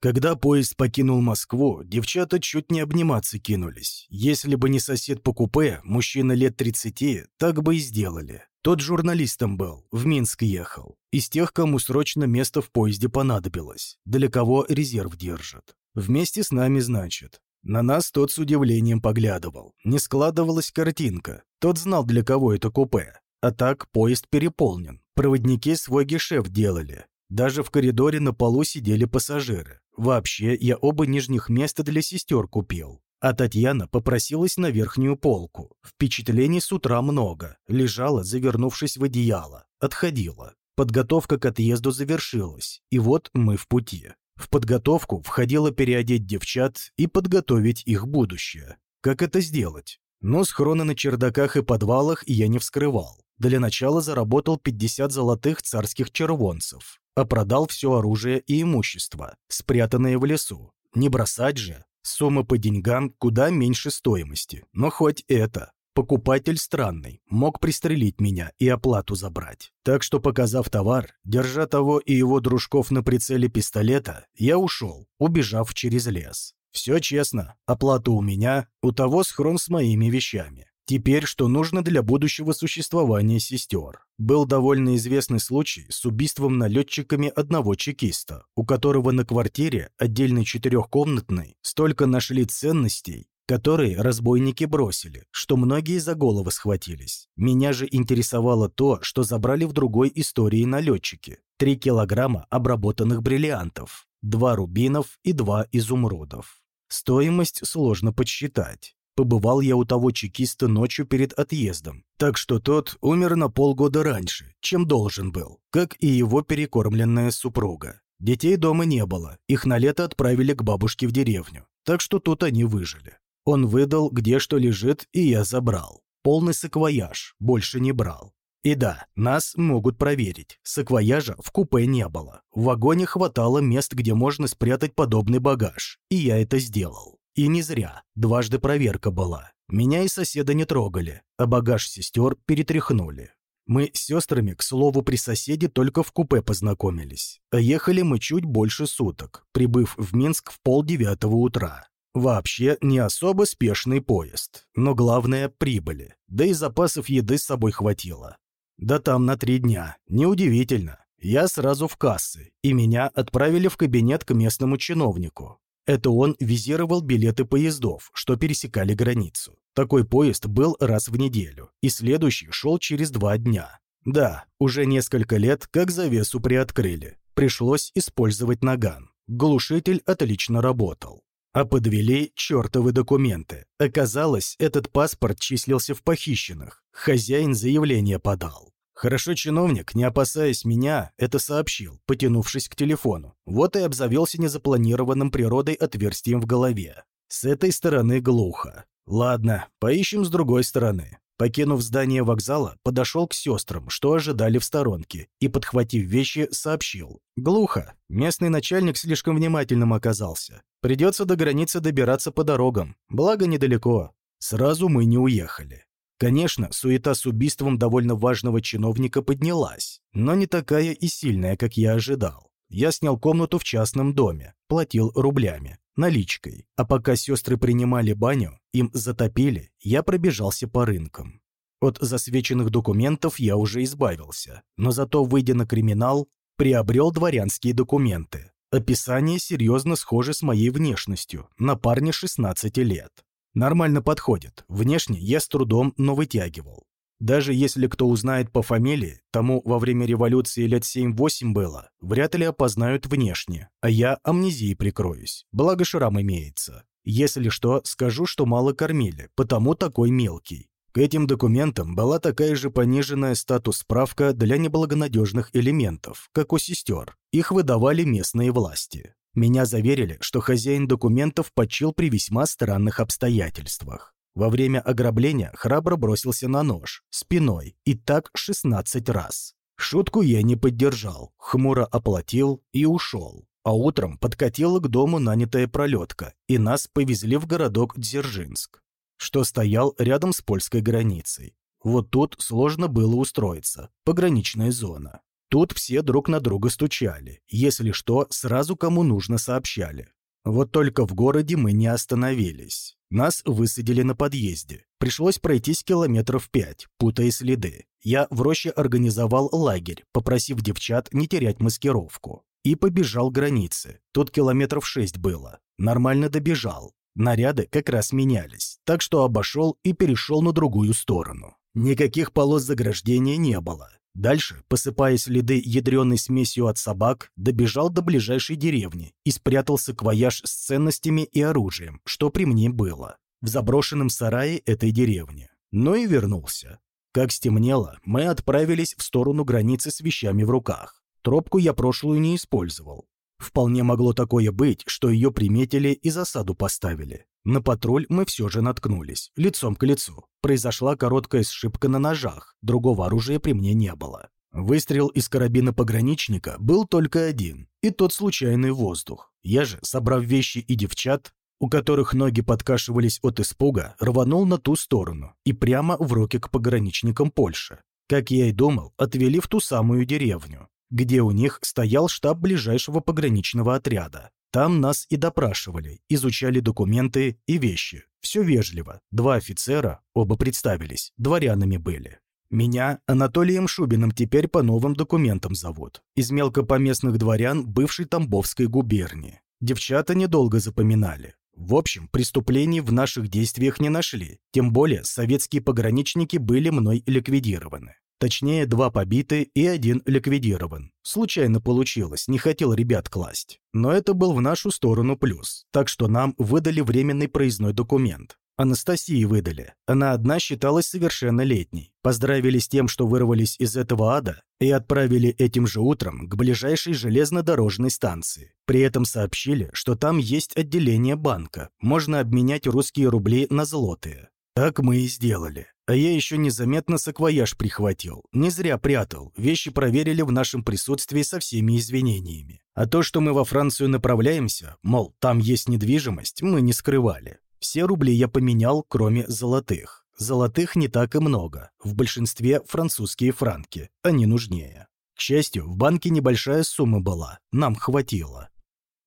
Когда поезд покинул Москву, девчата чуть не обниматься кинулись. Если бы не сосед по купе, мужчина лет 30, так бы и сделали. Тот журналистом был, в Минск ехал. Из тех, кому срочно место в поезде понадобилось. Для кого резерв держат. Вместе с нами, значит. На нас тот с удивлением поглядывал. Не складывалась картинка. Тот знал, для кого это купе. А так поезд переполнен. Проводники свой гешефт делали. Даже в коридоре на полу сидели пассажиры. Вообще, я оба нижних места для сестер купил. А Татьяна попросилась на верхнюю полку. Впечатлений с утра много. Лежала, завернувшись в одеяло. Отходила. Подготовка к отъезду завершилась. И вот мы в пути. В подготовку входило переодеть девчат и подготовить их будущее. Как это сделать? Но схроны на чердаках и подвалах я не вскрывал. Для начала заработал 50 золотых царских червонцев, а продал все оружие и имущество, спрятанное в лесу. Не бросать же. Сумма по деньгам куда меньше стоимости. Но хоть это. Покупатель странный, мог пристрелить меня и оплату забрать. Так что, показав товар, держа того и его дружков на прицеле пистолета, я ушел, убежав через лес. Все честно, оплата у меня, у того схрон с моими вещами. Теперь, что нужно для будущего существования сестер. Был довольно известный случай с убийством налетчиками одного чекиста, у которого на квартире, отдельной четырехкомнатной, столько нашли ценностей, которые разбойники бросили, что многие за головы схватились. Меня же интересовало то, что забрали в другой истории налетчики. Три килограмма обработанных бриллиантов, два рубинов и два изумрудов. Стоимость сложно подсчитать. Побывал я у того чекиста ночью перед отъездом, так что тот умер на полгода раньше, чем должен был, как и его перекормленная супруга. Детей дома не было, их на лето отправили к бабушке в деревню, так что тут они выжили. Он выдал, где что лежит, и я забрал. Полный саквояж, больше не брал. И да, нас могут проверить. Саквояжа в купе не было. В вагоне хватало мест, где можно спрятать подобный багаж. И я это сделал. И не зря. Дважды проверка была. Меня и соседа не трогали, а багаж сестер перетряхнули. Мы с сестрами, к слову, при соседе только в купе познакомились. А ехали мы чуть больше суток, прибыв в Минск в полдевятого утра. Вообще не особо спешный поезд, но главное – прибыли, да и запасов еды с собой хватило. Да там на три дня, неудивительно. Я сразу в кассы, и меня отправили в кабинет к местному чиновнику. Это он визировал билеты поездов, что пересекали границу. Такой поезд был раз в неделю, и следующий шел через два дня. Да, уже несколько лет как завесу приоткрыли. Пришлось использовать наган. Глушитель отлично работал. А подвели чертовы документы. Оказалось, этот паспорт числился в похищенных. Хозяин заявление подал. Хорошо чиновник, не опасаясь меня, это сообщил, потянувшись к телефону. Вот и обзавелся незапланированным природой отверстием в голове. С этой стороны глухо. Ладно, поищем с другой стороны. Покинув здание вокзала, подошел к сестрам, что ожидали в сторонке, и, подхватив вещи, сообщил. Глухо. Местный начальник слишком внимательным оказался. Придется до границы добираться по дорогам. Благо, недалеко. Сразу мы не уехали. Конечно, суета с убийством довольно важного чиновника поднялась, но не такая и сильная, как я ожидал. Я снял комнату в частном доме, платил рублями наличкой. А пока сестры принимали баню, им затопили, я пробежался по рынкам. От засвеченных документов я уже избавился, но зато, выйдя на криминал, приобрел дворянские документы. Описание серьезно схоже с моей внешностью, на парне 16 лет. Нормально подходит, внешне я с трудом, но вытягивал. Даже если кто узнает по фамилии, тому во время революции лет 7-8 было, вряд ли опознают внешне, а я амнезией прикроюсь, благо шрам имеется. Если что, скажу, что мало кормили, потому такой мелкий. К этим документам была такая же пониженная статус-справка для неблагонадежных элементов, как у сестер. Их выдавали местные власти. Меня заверили, что хозяин документов почил при весьма странных обстоятельствах. Во время ограбления храбро бросился на нож, спиной, и так 16 раз. Шутку я не поддержал, хмуро оплатил и ушел. А утром подкатила к дому нанятая пролетка, и нас повезли в городок Дзержинск, что стоял рядом с польской границей. Вот тут сложно было устроиться, пограничная зона. Тут все друг на друга стучали. Если что, сразу кому нужно сообщали. Вот только в городе мы не остановились. Нас высадили на подъезде. Пришлось пройтись километров пять, путая следы. Я в роще организовал лагерь, попросив девчат не терять маскировку. И побежал границы. Тут километров шесть было. Нормально добежал. Наряды как раз менялись, так что обошел и перешел на другую сторону. Никаких полос заграждения не было. Дальше, посыпая следы ядреной смесью от собак, добежал до ближайшей деревни и спрятал саквояж с ценностями и оружием, что при мне было, в заброшенном сарае этой деревни. Но и вернулся. Как стемнело, мы отправились в сторону границы с вещами в руках. Тропку я прошлую не использовал. Вполне могло такое быть, что ее приметили и засаду поставили. На патруль мы все же наткнулись, лицом к лицу. Произошла короткая сшибка на ножах, другого оружия при мне не было. Выстрел из карабина пограничника был только один, и тот случайный воздух. Я же, собрав вещи и девчат, у которых ноги подкашивались от испуга, рванул на ту сторону и прямо в руки к пограничникам Польши. Как я и думал, отвели в ту самую деревню, где у них стоял штаб ближайшего пограничного отряда. Там нас и допрашивали, изучали документы и вещи. Все вежливо. Два офицера, оба представились, дворянами были. Меня Анатолием Шубиным теперь по новым документам зовут. Из мелкопоместных дворян бывшей Тамбовской губернии. Девчата недолго запоминали. В общем, преступлений в наших действиях не нашли, тем более советские пограничники были мной ликвидированы. Точнее, два побиты и один ликвидирован. Случайно получилось, не хотел ребят класть. Но это был в нашу сторону плюс, так что нам выдали временный проездной документ. Анастасии выдали. Она одна считалась совершеннолетней. Поздравили с тем, что вырвались из этого ада, и отправили этим же утром к ближайшей железнодорожной станции. При этом сообщили, что там есть отделение банка, можно обменять русские рубли на злотые. Так мы и сделали. А я еще незаметно саквояж прихватил. Не зря прятал. Вещи проверили в нашем присутствии со всеми извинениями. А то, что мы во Францию направляемся, мол, там есть недвижимость, мы не скрывали. Все рубли я поменял, кроме золотых. Золотых не так и много. В большинстве французские франки. Они нужнее. К счастью, в банке небольшая сумма была. Нам хватило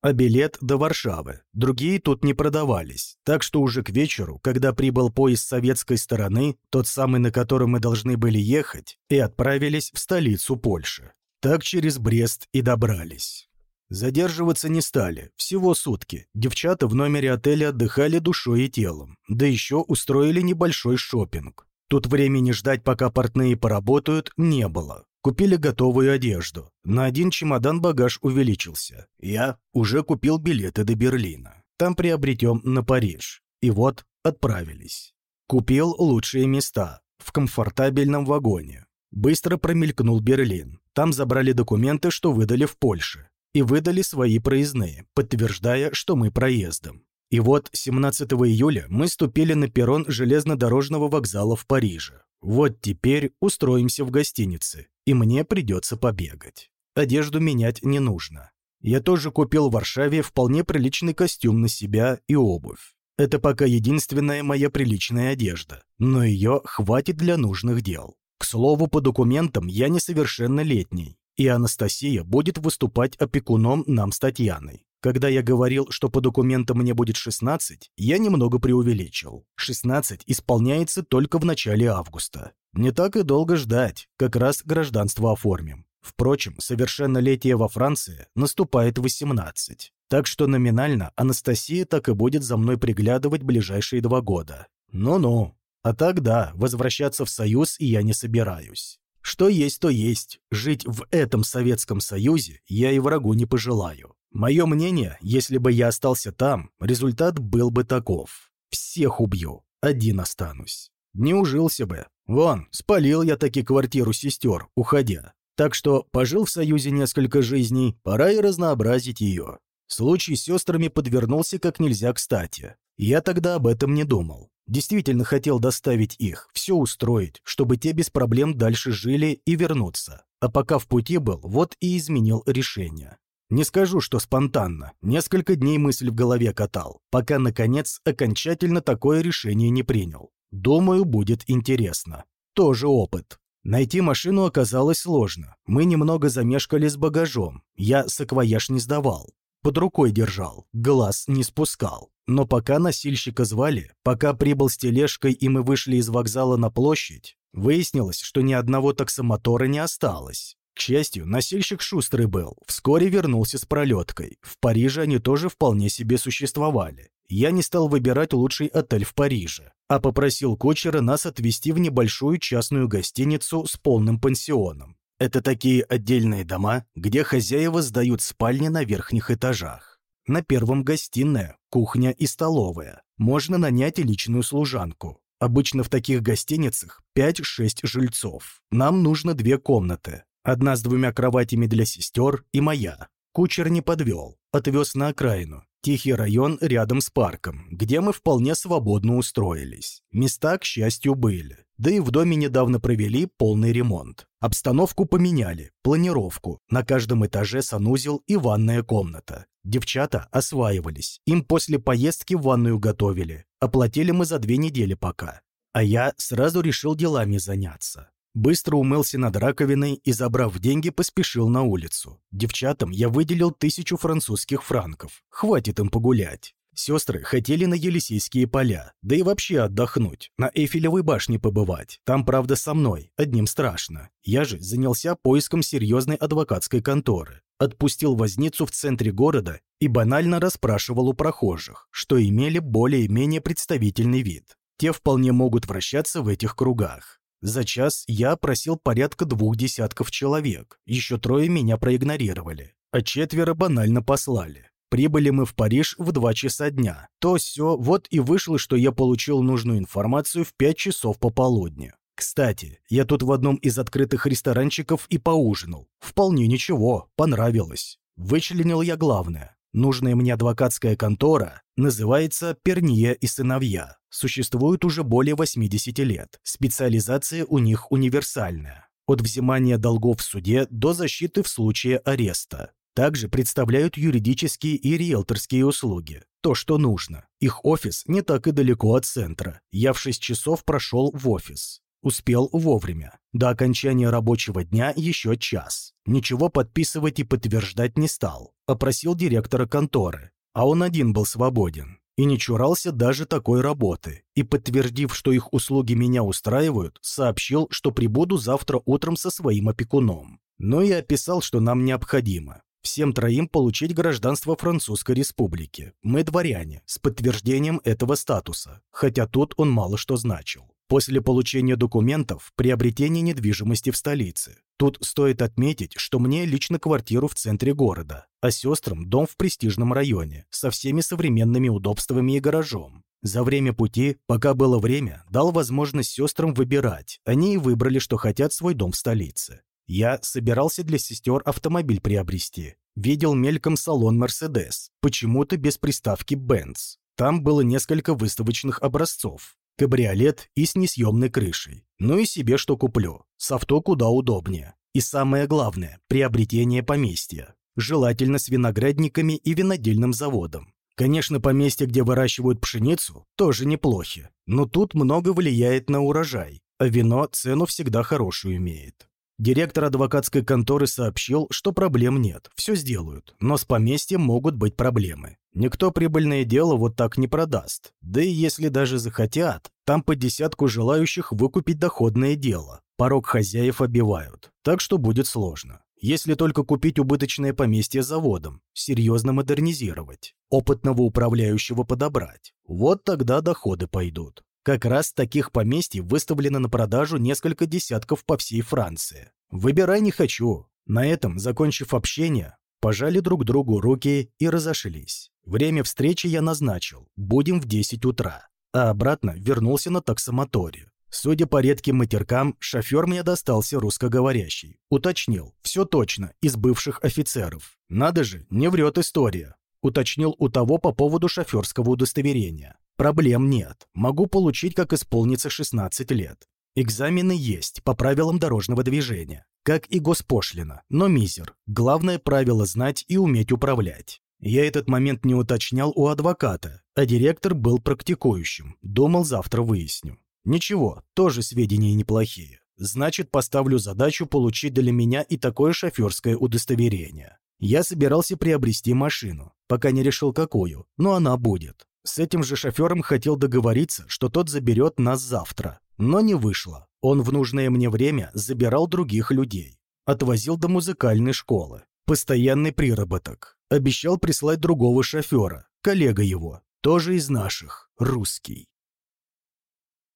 а билет до Варшавы. Другие тут не продавались, так что уже к вечеру, когда прибыл поезд советской стороны, тот самый, на котором мы должны были ехать, и отправились в столицу Польши. Так через Брест и добрались. Задерживаться не стали, всего сутки. Девчата в номере отеля отдыхали душой и телом, да еще устроили небольшой шопинг. Тут времени ждать, пока портные поработают, не было. Купили готовую одежду. На один чемодан багаж увеличился. Я уже купил билеты до Берлина. Там приобретем на Париж. И вот отправились. Купил лучшие места. В комфортабельном вагоне. Быстро промелькнул Берлин. Там забрали документы, что выдали в Польше. И выдали свои проездные, подтверждая, что мы проездом. И вот 17 июля мы ступили на перрон железнодорожного вокзала в Париже. Вот теперь устроимся в гостинице, и мне придется побегать. Одежду менять не нужно. Я тоже купил в Варшаве вполне приличный костюм на себя и обувь. Это пока единственная моя приличная одежда, но ее хватит для нужных дел. К слову, по документам я несовершеннолетний, и Анастасия будет выступать опекуном нам с Татьяной. Когда я говорил, что по документам мне будет 16, я немного преувеличил. 16 исполняется только в начале августа. Не так и долго ждать, как раз гражданство оформим. Впрочем, совершеннолетие во Франции наступает 18. Так что номинально Анастасия так и будет за мной приглядывать ближайшие два года. Ну-ну. А так да, возвращаться в Союз я не собираюсь. Что есть, то есть. Жить в этом Советском Союзе я и врагу не пожелаю. Мое мнение, если бы я остался там, результат был бы таков. Всех убью, один останусь. Не ужился бы. Вон, спалил я таки квартиру сестер, уходя. Так что пожил в Союзе несколько жизней, пора и разнообразить ее. Случай с сестрами подвернулся как нельзя кстати. Я тогда об этом не думал. Действительно хотел доставить их, все устроить, чтобы те без проблем дальше жили и вернуться. А пока в пути был, вот и изменил решение. Не скажу, что спонтанно. Несколько дней мысль в голове катал, пока, наконец, окончательно такое решение не принял. Думаю, будет интересно. Тоже опыт. Найти машину оказалось сложно. Мы немного замешкали с багажом. Я саквояж не сдавал. Под рукой держал, глаз не спускал. Но пока носильщика звали, пока прибыл с тележкой и мы вышли из вокзала на площадь, выяснилось, что ни одного таксомотора не осталось. К счастью, носильщик шустрый был, вскоре вернулся с пролеткой. В Париже они тоже вполне себе существовали. Я не стал выбирать лучший отель в Париже, а попросил кучера нас отвезти в небольшую частную гостиницу с полным пансионом. Это такие отдельные дома, где хозяева сдают спальни на верхних этажах. На первом гостиная, кухня и столовая. Можно нанять личную служанку. Обычно в таких гостиницах 5-6 жильцов. Нам нужно две комнаты. Одна с двумя кроватями для сестер и моя. Кучер не подвел, отвез на окраину. Тихий район рядом с парком, где мы вполне свободно устроились. Места, к счастью, были. Да и в доме недавно провели полный ремонт. Обстановку поменяли, планировку. На каждом этаже санузел и ванная комната. Девчата осваивались. Им после поездки в ванную готовили. Оплатили мы за две недели пока. А я сразу решил делами заняться. Быстро умылся над раковиной и, забрав деньги, поспешил на улицу. Девчатам я выделил тысячу французских франков. Хватит им погулять. Сестры хотели на Елисейские поля, да и вообще отдохнуть, на Эйфелевой башне побывать. Там, правда, со мной, одним страшно. Я же занялся поиском серьезной адвокатской конторы. Отпустил возницу в центре города и банально расспрашивал у прохожих, что имели более-менее представительный вид. Те вполне могут вращаться в этих кругах. За час я опросил порядка двух десятков человек, еще трое меня проигнорировали, а четверо банально послали. Прибыли мы в Париж в 2 часа дня. То все, вот и вышло, что я получил нужную информацию в 5 часов пополудни. Кстати, я тут в одном из открытых ресторанчиков и поужинал. Вполне ничего, понравилось. Вычленил я главное. Нужная мне адвокатская контора называется «Перния и сыновья». Существует уже более 80 лет. Специализация у них универсальная. От взимания долгов в суде до защиты в случае ареста. Также представляют юридические и риэлторские услуги. То, что нужно. Их офис не так и далеко от центра. Я в 6 часов прошел в офис. Успел вовремя. До окончания рабочего дня еще час. Ничего подписывать и подтверждать не стал. Опросил директора конторы. А он один был свободен. И не чурался даже такой работы. И, подтвердив, что их услуги меня устраивают, сообщил, что прибуду завтра утром со своим опекуном. Но и описал, что нам необходимо. Всем троим получить гражданство Французской Республики. Мы дворяне, с подтверждением этого статуса, хотя тут он мало что значил. После получения документов приобретение недвижимости в столице. Тут стоит отметить, что мне лично квартиру в центре города, а сестрам дом в престижном районе, со всеми современными удобствами и гаражом. За время пути, пока было время, дал возможность сестрам выбирать. Они и выбрали, что хотят свой дом в столице. Я собирался для сестер автомобиль приобрести. Видел мельком салон «Мерседес», почему-то без приставки «Бенц». Там было несколько выставочных образцов кабриолет и с несъемной крышей. Ну и себе что куплю. С авто куда удобнее. И самое главное – приобретение поместья. Желательно с виноградниками и винодельным заводом. Конечно, поместья, где выращивают пшеницу, тоже неплохи. Но тут много влияет на урожай, а вино цену всегда хорошую имеет. Директор адвокатской конторы сообщил, что проблем нет, все сделают, но с поместьем могут быть проблемы. Никто прибыльное дело вот так не продаст. Да и если даже захотят, там по десятку желающих выкупить доходное дело. Порог хозяев обивают, так что будет сложно. Если только купить убыточное поместье заводом, серьезно модернизировать, опытного управляющего подобрать. Вот тогда доходы пойдут. Как раз таких поместий выставлено на продажу несколько десятков по всей Франции. Выбирай не хочу. На этом, закончив общение, пожали друг другу руки и разошлись. Время встречи я назначил. Будем в 10 утра. А обратно вернулся на таксомоторе. Судя по редким матеркам, шофер мне достался русскоговорящий. Уточнил. Все точно, из бывших офицеров. Надо же, не врет история. Уточнил у того по поводу шоферского удостоверения. Проблем нет. Могу получить, как исполнится 16 лет. Экзамены есть по правилам дорожного движения, как и госпошлина, но мизер. Главное правило знать и уметь управлять. Я этот момент не уточнял у адвоката, а директор был практикующим. Думал, завтра выясню. Ничего, тоже сведения неплохие. Значит, поставлю задачу получить для меня и такое шоферское удостоверение. Я собирался приобрести машину, пока не решил какую, но она будет. С этим же шофером хотел договориться, что тот заберет нас завтра. Но не вышло. Он в нужное мне время забирал других людей. Отвозил до музыкальной школы. Постоянный приработок. Обещал прислать другого шофера, коллега его, тоже из наших, русский.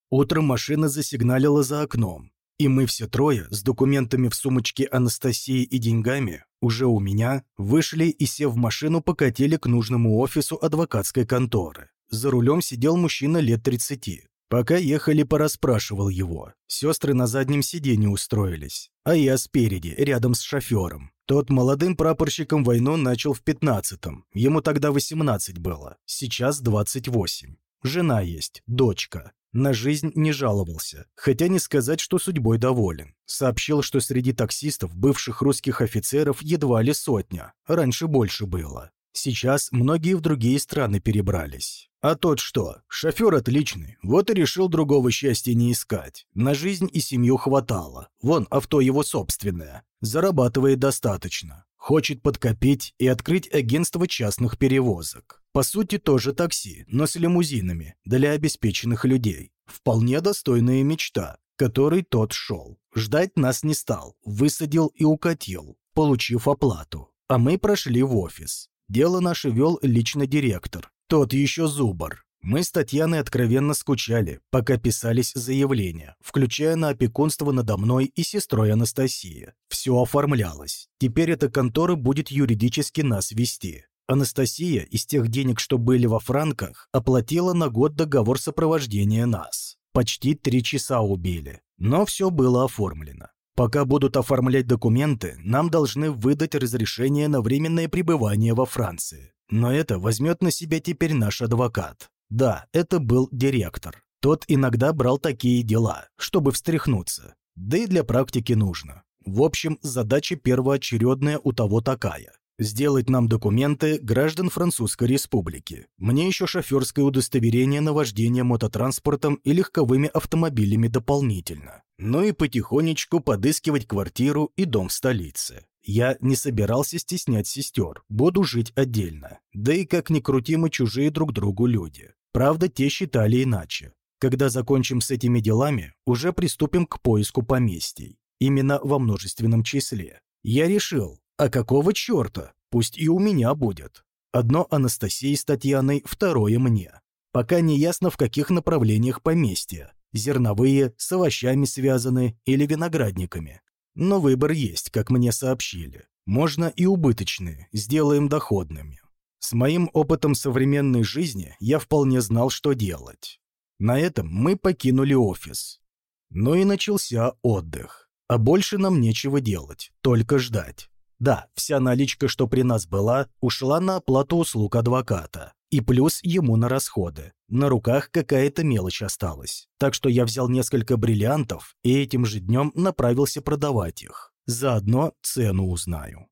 Утром машина засигналила за окном, и мы все трое, с документами в сумочке Анастасии и деньгами, уже у меня, вышли и, сев в машину, покатили к нужному офису адвокатской конторы. За рулем сидел мужчина лет 30. Пока ехали, пораспрашивал его. Сестры на заднем сиденье устроились, а я спереди, рядом с шофером. Тот молодым прапорщиком войну начал в 15-м. Ему тогда 18 было, сейчас 28. Жена есть, дочка. На жизнь не жаловался, хотя не сказать, что судьбой доволен. Сообщил, что среди таксистов бывших русских офицеров едва ли сотня, раньше больше было. Сейчас многие в другие страны перебрались. А тот что? Шофер отличный, вот и решил другого счастья не искать. На жизнь и семью хватало. Вон авто его собственное. Зарабатывает достаточно. Хочет подкопить и открыть агентство частных перевозок. По сути, тоже такси, но с лимузинами, для обеспеченных людей. Вполне достойная мечта, которой тот шел. Ждать нас не стал, высадил и укатил, получив оплату. А мы прошли в офис. Дело наше вел лично директор, тот еще зубр. Мы с Татьяной откровенно скучали, пока писались заявления, включая на опекунство надо мной и сестрой Анастасии. Все оформлялось. Теперь эта контора будет юридически нас вести. Анастасия из тех денег, что были во франках, оплатила на год договор сопровождения нас. Почти три часа убили. Но все было оформлено. Пока будут оформлять документы, нам должны выдать разрешение на временное пребывание во Франции. Но это возьмет на себя теперь наш адвокат. Да, это был директор. Тот иногда брал такие дела, чтобы встряхнуться. Да и для практики нужно. В общем, задача первоочередная у того такая. Сделать нам документы граждан Французской Республики. Мне еще шоферское удостоверение на вождение мототранспортом и легковыми автомобилями дополнительно. Ну и потихонечку подыскивать квартиру и дом в столице. Я не собирался стеснять сестер, буду жить отдельно. Да и как ни крути мы чужие друг другу люди. Правда, те считали иначе. Когда закончим с этими делами, уже приступим к поиску поместий. Именно во множественном числе. Я решил, а какого черта? Пусть и у меня будет. Одно Анастасии с Татьяной, второе мне. Пока не ясно, в каких направлениях поместья. Зерновые, с овощами связаны или виноградниками. Но выбор есть, как мне сообщили. Можно и убыточные, сделаем доходными. С моим опытом современной жизни я вполне знал, что делать. На этом мы покинули офис. Ну и начался отдых. А больше нам нечего делать, только ждать. Да, вся наличка, что при нас была, ушла на оплату услуг адвоката. И плюс ему на расходы. На руках какая-то мелочь осталась. Так что я взял несколько бриллиантов и этим же днем направился продавать их. Заодно цену узнаю.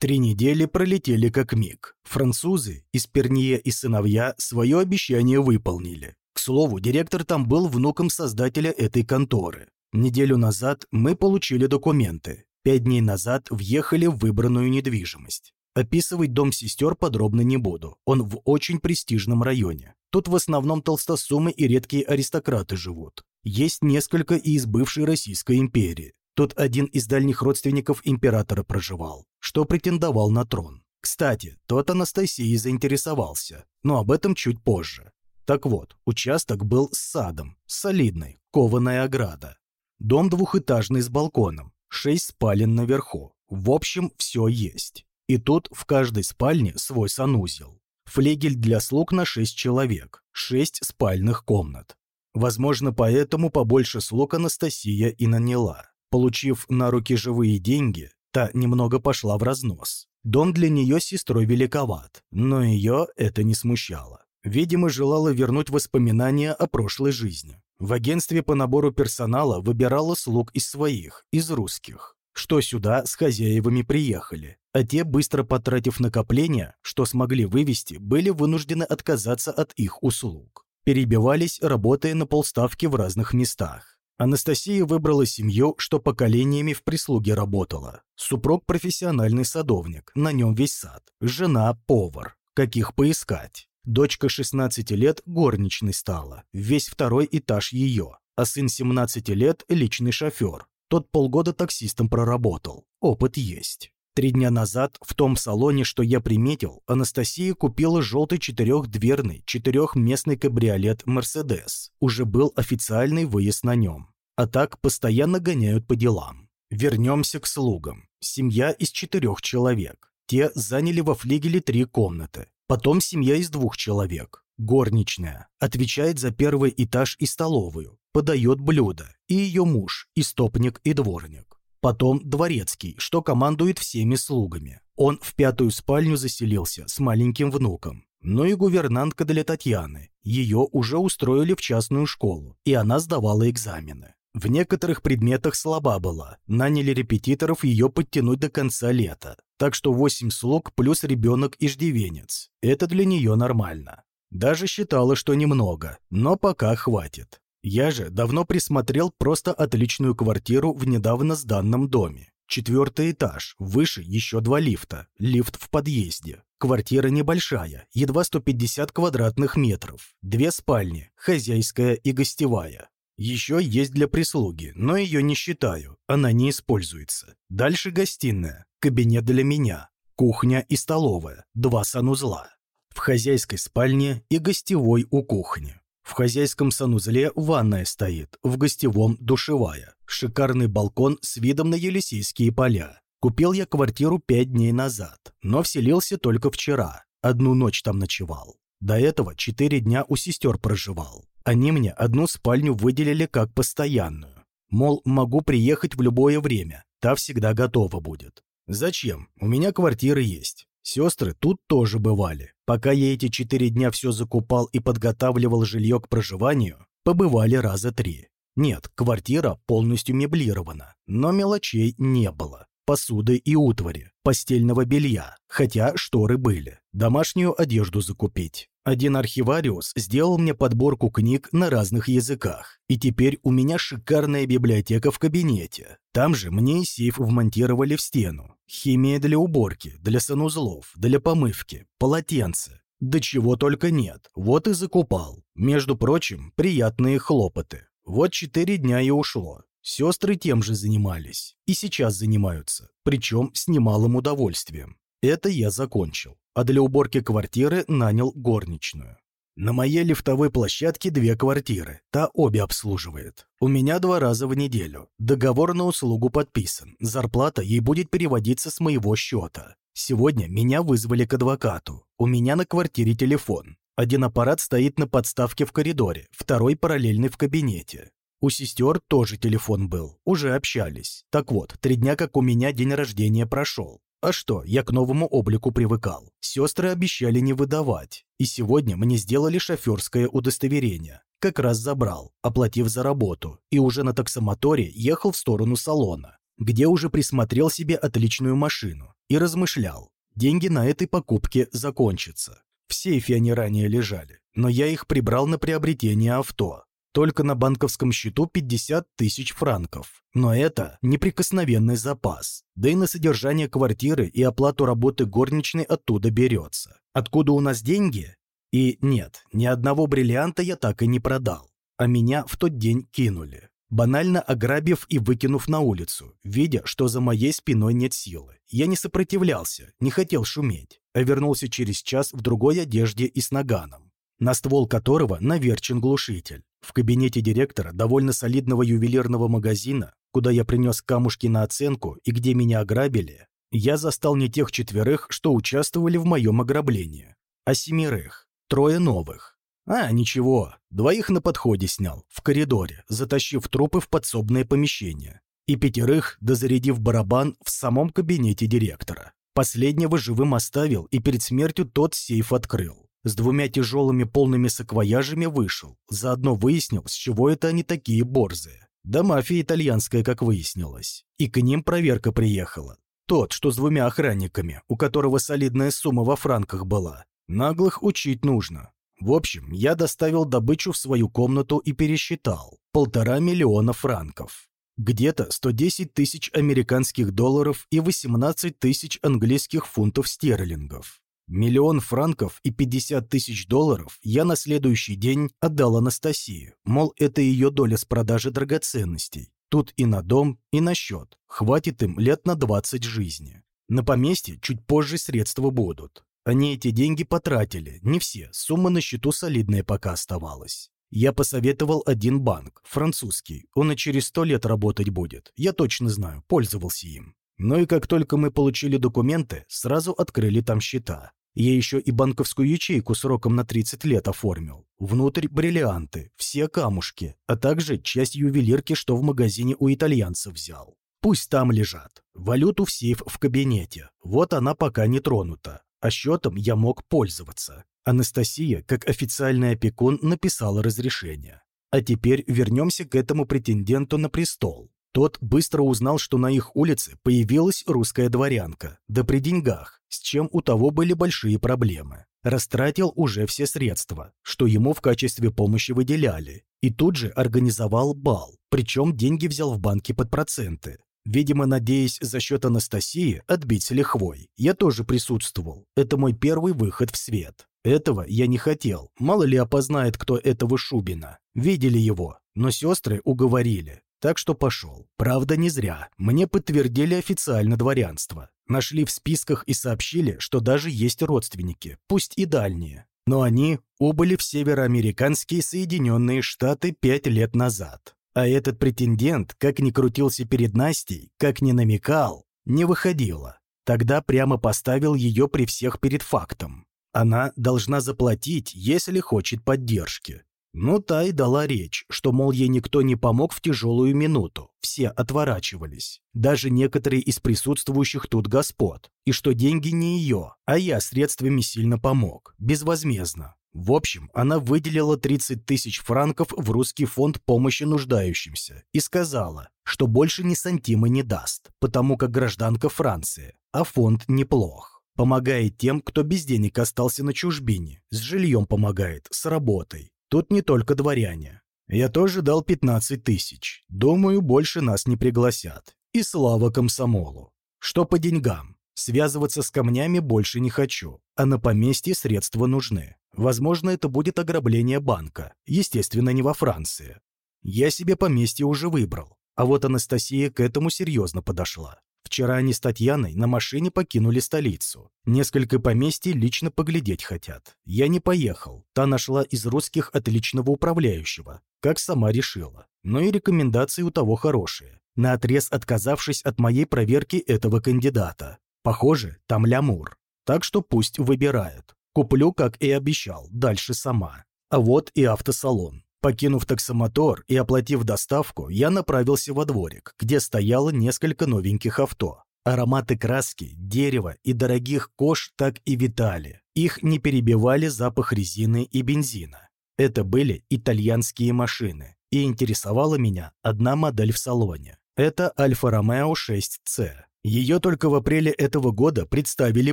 Три недели пролетели как миг. Французы из Пернье и сыновья свое обещание выполнили. К слову, директор там был внуком создателя этой конторы. Неделю назад мы получили документы. Пять дней назад въехали в выбранную недвижимость. Описывать дом сестер подробно не буду. Он в очень престижном районе. Тут в основном толстосумы и редкие аристократы живут. Есть несколько и из бывшей Российской империи. Тут один из дальних родственников императора проживал, что претендовал на трон. Кстати, тот Анастасией заинтересовался, но об этом чуть позже. Так вот, участок был с садом, солидной, кованая ограда. Дом двухэтажный с балконом, шесть спален наверху. В общем, все есть. И тут в каждой спальне свой санузел. Флегель для слуг на шесть человек, шесть спальных комнат. Возможно, поэтому побольше слуг Анастасия и наняла. Получив на руки живые деньги, та немного пошла в разнос. Дом для нее с сестрой великоват, но ее это не смущало. Видимо, желала вернуть воспоминания о прошлой жизни. В агентстве по набору персонала выбирала слуг из своих, из русских, что сюда с хозяевами приехали, а те, быстро потратив накопления, что смогли вывести, были вынуждены отказаться от их услуг. Перебивались, работая на полставки в разных местах. Анастасия выбрала семью, что поколениями в прислуге работала. Супруг – профессиональный садовник, на нем весь сад. Жена – повар. Каких поискать? Дочка 16 лет горничной стала, весь второй этаж ее. А сын 17 лет – личный шофер. Тот полгода таксистом проработал. Опыт есть. Три дня назад в том салоне, что я приметил, Анастасия купила желтый четырехдверный, четырехместный кабриолет «Мерседес». Уже был официальный выезд на нем. А так постоянно гоняют по делам. Вернемся к слугам. Семья из четырех человек. Те заняли во флигеле три комнаты. Потом семья из двух человек. Горничная. Отвечает за первый этаж и столовую. Подает блюда. И ее муж, истопник и дворник. Потом дворецкий, что командует всеми слугами. Он в пятую спальню заселился с маленьким внуком. Ну и гувернантка для Татьяны. Ее уже устроили в частную школу, и она сдавала экзамены. В некоторых предметах слаба была, наняли репетиторов ее подтянуть до конца лета. Так что восемь слуг плюс ребенок-иждивенец. Это для нее нормально. Даже считала, что немного, но пока хватит. Я же давно присмотрел просто отличную квартиру в недавно сданном доме. Четвертый этаж, выше еще два лифта, лифт в подъезде. Квартира небольшая, едва 150 квадратных метров. Две спальни, хозяйская и гостевая. Еще есть для прислуги, но ее не считаю, она не используется. Дальше гостиная, кабинет для меня, кухня и столовая, два санузла. В хозяйской спальне и гостевой у кухни. В хозяйском санузле ванная стоит, в гостевом душевая. Шикарный балкон с видом на Елисейские поля. Купил я квартиру пять дней назад, но вселился только вчера. Одну ночь там ночевал. До этого четыре дня у сестер проживал. Они мне одну спальню выделили как постоянную. Мол, могу приехать в любое время, та всегда готова будет. Зачем? У меня квартира есть. Сестры тут тоже бывали. Пока я эти четыре дня все закупал и подготавливал жилье к проживанию, побывали раза три. Нет, квартира полностью меблирована, но мелочей не было. Посуды и утвари, постельного белья, хотя шторы были. Домашнюю одежду закупить. Один архивариус сделал мне подборку книг на разных языках, и теперь у меня шикарная библиотека в кабинете. Там же мне и сейф вмонтировали в стену. Химия для уборки, для санузлов, для помывки, полотенце. Да чего только нет, вот и закупал. Между прочим, приятные хлопоты. Вот четыре дня и ушло. Сестры тем же занимались. И сейчас занимаются. Причем с немалым удовольствием. Это я закончил а для уборки квартиры нанял горничную. На моей лифтовой площадке две квартиры, та обе обслуживает. У меня два раза в неделю. Договор на услугу подписан, зарплата ей будет переводиться с моего счета. Сегодня меня вызвали к адвокату. У меня на квартире телефон. Один аппарат стоит на подставке в коридоре, второй параллельный в кабинете. У сестер тоже телефон был, уже общались. Так вот, три дня как у меня день рождения прошел. А что, я к новому облику привыкал. Сестры обещали не выдавать. И сегодня мне сделали шоферское удостоверение. Как раз забрал, оплатив за работу. И уже на таксомоторе ехал в сторону салона, где уже присмотрел себе отличную машину. И размышлял, деньги на этой покупке закончатся. В сейфе они ранее лежали, но я их прибрал на приобретение авто. Только на банковском счету 50 тысяч франков. Но это неприкосновенный запас. Да и на содержание квартиры и оплату работы горничной оттуда берется. Откуда у нас деньги? И нет, ни одного бриллианта я так и не продал. А меня в тот день кинули. Банально ограбив и выкинув на улицу, видя, что за моей спиной нет силы. Я не сопротивлялся, не хотел шуметь, а вернулся через час в другой одежде и с наганом, на ствол которого наверчен глушитель. В кабинете директора довольно солидного ювелирного магазина, куда я принес камушки на оценку и где меня ограбили, я застал не тех четверых, что участвовали в моем ограблении, а семерых, трое новых. А, ничего, двоих на подходе снял, в коридоре, затащив трупы в подсобное помещение, и пятерых, дозарядив барабан в самом кабинете директора. Последнего живым оставил и перед смертью тот сейф открыл. С двумя тяжелыми полными саквояжами вышел. Заодно выяснил, с чего это они такие борзые. Да мафия итальянская, как выяснилось. И к ним проверка приехала. Тот, что с двумя охранниками, у которого солидная сумма во франках была. Наглых учить нужно. В общем, я доставил добычу в свою комнату и пересчитал. Полтора миллиона франков. Где-то 110 тысяч американских долларов и 18 тысяч английских фунтов стерлингов. Миллион франков и 50 тысяч долларов я на следующий день отдал Анастасии, мол, это ее доля с продажи драгоценностей. Тут и на дом, и на счет. Хватит им лет на 20 жизни. На поместье чуть позже средства будут. Они эти деньги потратили, не все, сумма на счету солидная пока оставалась. Я посоветовал один банк, французский, он и через сто лет работать будет, я точно знаю, пользовался им. Но и как только мы получили документы, сразу открыли там счета. Я еще и банковскую ячейку сроком на 30 лет оформил. Внутрь бриллианты, все камушки, а также часть ювелирки, что в магазине у итальянцев взял. Пусть там лежат. Валюту в сейф в кабинете. Вот она пока не тронута. А счетом я мог пользоваться. Анастасия, как официальный опекун, написала разрешение. А теперь вернемся к этому претенденту на престол. Тот быстро узнал, что на их улице появилась русская дворянка, да при деньгах, с чем у того были большие проблемы. Растратил уже все средства, что ему в качестве помощи выделяли, и тут же организовал бал, причем деньги взял в банке под проценты. Видимо, надеясь за счет Анастасии отбить с лихвой. Я тоже присутствовал. Это мой первый выход в свет. Этого я не хотел. Мало ли опознает, кто этого Шубина. Видели его, но сестры уговорили. Так что пошел. Правда, не зря. Мне подтвердили официально дворянство. Нашли в списках и сообщили, что даже есть родственники, пусть и дальние. Но они убыли в североамериканские Соединенные Штаты пять лет назад. А этот претендент, как ни крутился перед Настей, как ни намекал, не выходила. Тогда прямо поставил ее при всех перед фактом. Она должна заплатить, если хочет поддержки. Ну, та и дала речь, что, мол, ей никто не помог в тяжелую минуту, все отворачивались, даже некоторые из присутствующих тут господ, и что деньги не ее, а я средствами сильно помог, безвозмездно. В общем, она выделила 30 тысяч франков в русский фонд помощи нуждающимся и сказала, что больше ни сантима не даст, потому как гражданка Франции, а фонд неплох. Помогает тем, кто без денег остался на чужбине, с жильем помогает, с работой, Тут не только дворяне. Я тоже дал 15 тысяч. Думаю, больше нас не пригласят. И слава комсомолу. Что по деньгам? Связываться с камнями больше не хочу, а на поместье средства нужны. Возможно, это будет ограбление банка, естественно, не во Франции. Я себе поместье уже выбрал, а вот Анастасия к этому серьезно подошла. Вчера они с Татьяной на машине покинули столицу. Несколько поместий лично поглядеть хотят. Я не поехал. Та нашла из русских отличного управляющего, как сама решила. Но и рекомендации у того хорошие. Наотрез отказавшись от моей проверки этого кандидата. Похоже, там лямур. Так что пусть выбирают. Куплю, как и обещал, дальше сама. А вот и автосалон. Покинув таксомотор и оплатив доставку, я направился во дворик, где стояло несколько новеньких авто. Ароматы краски, дерева и дорогих кож так и витали. Их не перебивали запах резины и бензина. Это были итальянские машины, и интересовала меня одна модель в салоне. Это Альфа-Ромео 6C. Ее только в апреле этого года представили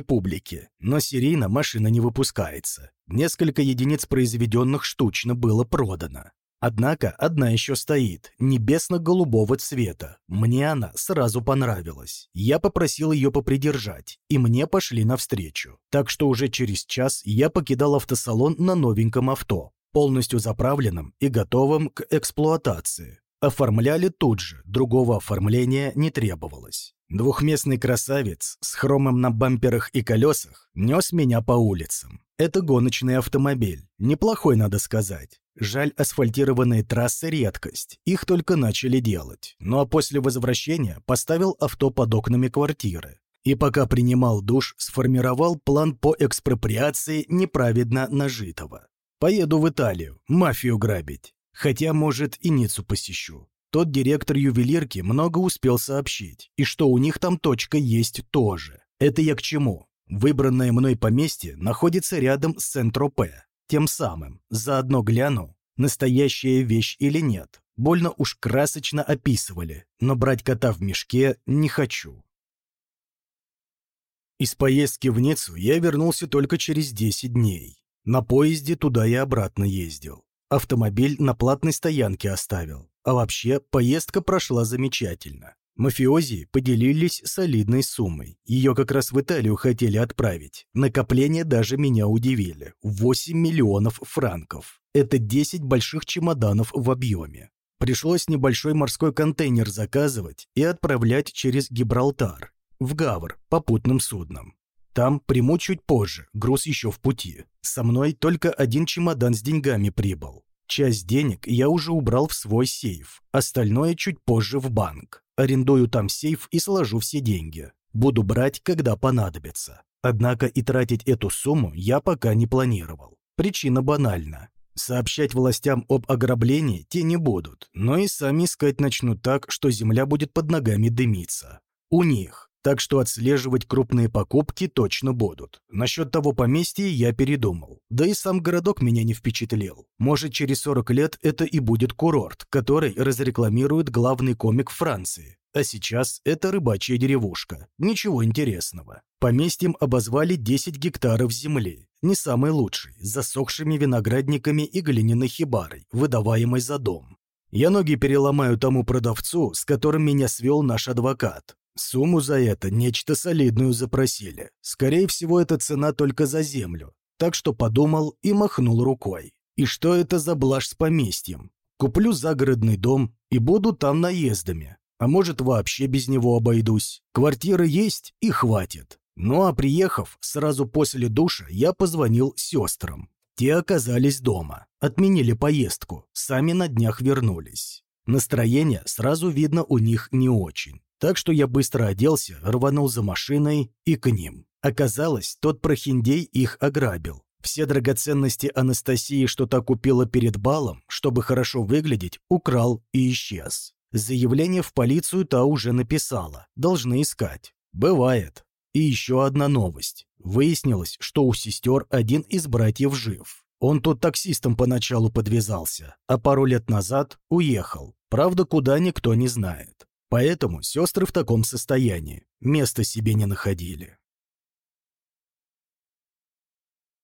публике, но серийно машина не выпускается. Несколько единиц произведенных штучно было продано. Однако одна еще стоит, небесно-голубого цвета. Мне она сразу понравилась. Я попросил ее попридержать, и мне пошли навстречу. Так что уже через час я покидал автосалон на новеньком авто, полностью заправленном и готовым к эксплуатации. Оформляли тут же, другого оформления не требовалось. Двухместный красавец с хромом на бамперах и колесах нес меня по улицам. Это гоночный автомобиль. Неплохой, надо сказать. Жаль, асфальтированные трассы – редкость. Их только начали делать. Ну а после возвращения поставил авто под окнами квартиры. И пока принимал душ, сформировал план по экспроприации неправедно нажитого. Поеду в Италию, мафию грабить. Хотя, может, и Ниццу посещу. Тот директор ювелирки много успел сообщить, и что у них там точка есть тоже. Это я к чему? Выбранное мной поместье находится рядом с Сент-Тропе. Тем самым, заодно гляну, настоящая вещь или нет. Больно уж красочно описывали, но брать кота в мешке не хочу. Из поездки в Ниццу я вернулся только через 10 дней. На поезде туда и обратно ездил. Автомобиль на платной стоянке оставил. А вообще, поездка прошла замечательно. Мафиози поделились солидной суммой. Ее как раз в Италию хотели отправить. Накопления даже меня удивили. 8 миллионов франков. Это 10 больших чемоданов в объеме. Пришлось небольшой морской контейнер заказывать и отправлять через Гибралтар, в Гавр, попутным судном. Там приму чуть позже, груз еще в пути. Со мной только один чемодан с деньгами прибыл. Часть денег я уже убрал в свой сейф, остальное чуть позже в банк. Арендую там сейф и сложу все деньги. Буду брать, когда понадобится. Однако и тратить эту сумму я пока не планировал. Причина банальна. Сообщать властям об ограблении те не будут, но и сами искать начнут так, что земля будет под ногами дымиться. У них. Так что отслеживать крупные покупки точно будут. Насчет того поместья я передумал. Да и сам городок меня не впечатлил. Может, через 40 лет это и будет курорт, который разрекламирует главный комик Франции. А сейчас это рыбачья деревушка. Ничего интересного. Поместьем обозвали 10 гектаров земли. Не самый лучший, с засохшими виноградниками и глиняной хибарой, выдаваемой за дом. Я ноги переломаю тому продавцу, с которым меня свел наш адвокат. Сумму за это нечто солидную запросили. Скорее всего, это цена только за землю. Так что подумал и махнул рукой. И что это за блажь с поместьем? Куплю загородный дом и буду там наездами. А может, вообще без него обойдусь. Квартира есть и хватит. Ну а приехав, сразу после душа я позвонил сестрам. Те оказались дома, отменили поездку, сами на днях вернулись. Настроение сразу видно у них не очень. Так что я быстро оделся, рванул за машиной и к ним. Оказалось, тот прохиндей их ограбил. Все драгоценности Анастасии, что та купила перед балом, чтобы хорошо выглядеть, украл и исчез. Заявление в полицию та уже написала. Должны искать. Бывает. И еще одна новость. Выяснилось, что у сестер один из братьев жив. Он тут таксистом поначалу подвязался, а пару лет назад уехал. Правда, куда никто не знает. Поэтому сестры в таком состоянии, места себе не находили.